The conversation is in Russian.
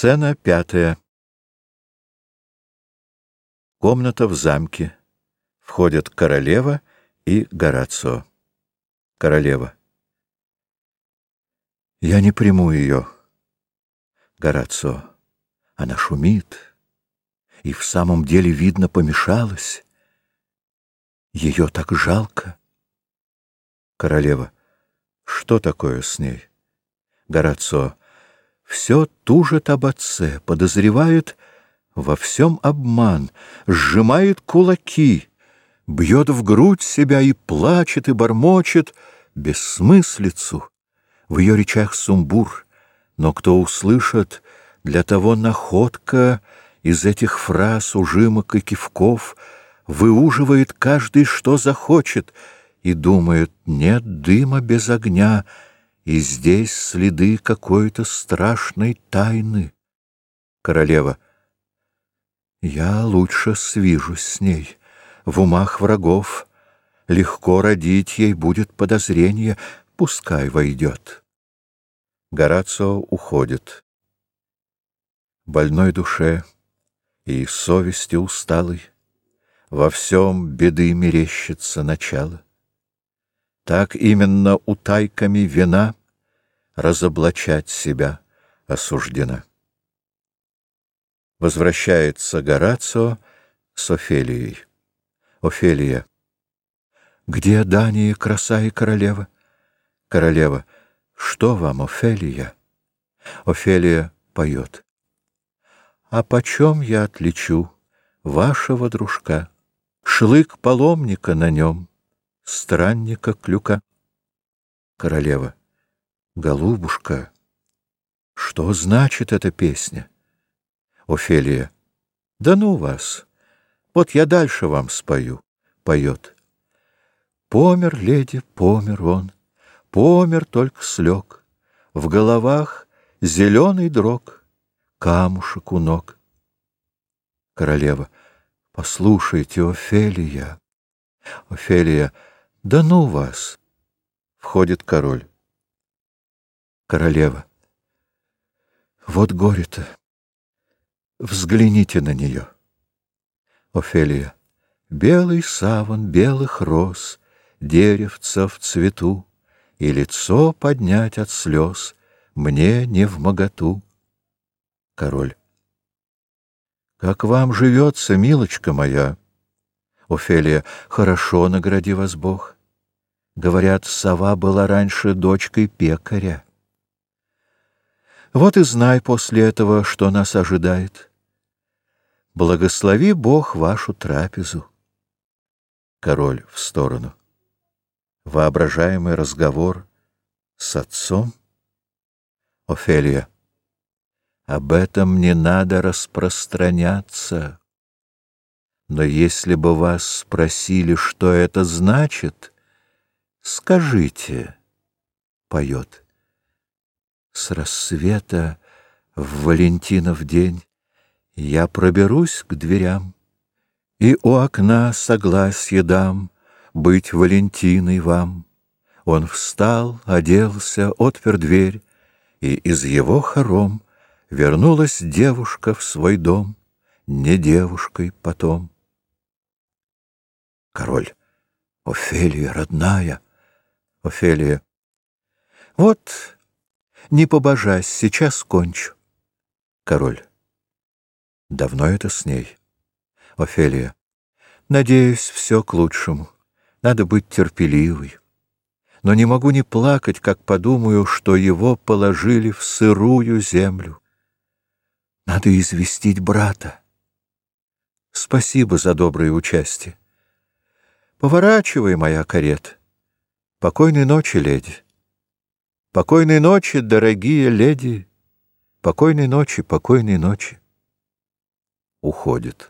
Сцена пятая. Комната в замке. Входят королева и Горацио. Королева. Я не приму ее. Горацио. Она шумит. И в самом деле, видно, помешалась. Ее так жалко. Королева. Что такое с ней? Горацио все тужит об отце, подозревает во всем обман, сжимает кулаки, бьет в грудь себя и плачет, и бормочет бессмыслицу. В ее речах сумбур, но кто услышит, для того находка из этих фраз, ужимок и кивков выуживает каждый, что захочет, и думает, нет дыма без огня — и здесь следы какой-то страшной тайны. Королева. Я лучше свижусь с ней. В умах врагов легко родить ей будет подозрение, пускай войдет. Горацио уходит. Больной душе и совести усталой во всем беды мерещится начало. Так именно утайками вина разоблачать себя осуждена. Возвращается Горацио с Офелией. Офелия. Где Дания, краса и королева? Королева. Что вам, Офелия? Офелия поет. А почем я отличу вашего дружка? Шлык паломника на нем, странника клюка. Королева. Голубушка, что значит эта песня? Офелия. Да ну вас. Вот я дальше вам спою. Поет. Помер, леди, помер он. Помер, только слег. В головах зеленый дрог, камушек у ног. Королева. Послушайте, Офелия. Офелия. Да ну вас. Входит король. Королева. Вот горе-то. Взгляните на нее. Офелия. Белый саван белых роз, Деревца в цвету, И лицо поднять от слез Мне не в моготу. Король. Как вам живется, милочка моя? Офелия. Хорошо, награди вас Бог. Говорят, сова была раньше дочкой пекаря. Вот и знай после этого, что нас ожидает. Благослови Бог вашу трапезу. Король в сторону. Воображаемый разговор с отцом. Офелия. Об этом не надо распространяться. Но если бы вас спросили, что это значит, скажите, поет. С рассвета в Валентинов день Я проберусь к дверям И у окна согласие дам Быть Валентиной вам. Он встал, оделся, отпер дверь, И из его хором Вернулась девушка в свой дом, Не девушкой потом. Король. Офелия, родная. Офелия. Вот не побожась, сейчас кончу. Король. Давно это с ней? Офелия. Надеюсь, все к лучшему. Надо быть терпеливой. Но не могу не плакать, как подумаю, что его положили в сырую землю. Надо известить брата. Спасибо за доброе участие. Поворачивай, моя карета. Покойной ночи, леди. Покойной ночи, дорогие леди, покойной ночи, покойной ночи. Уходит.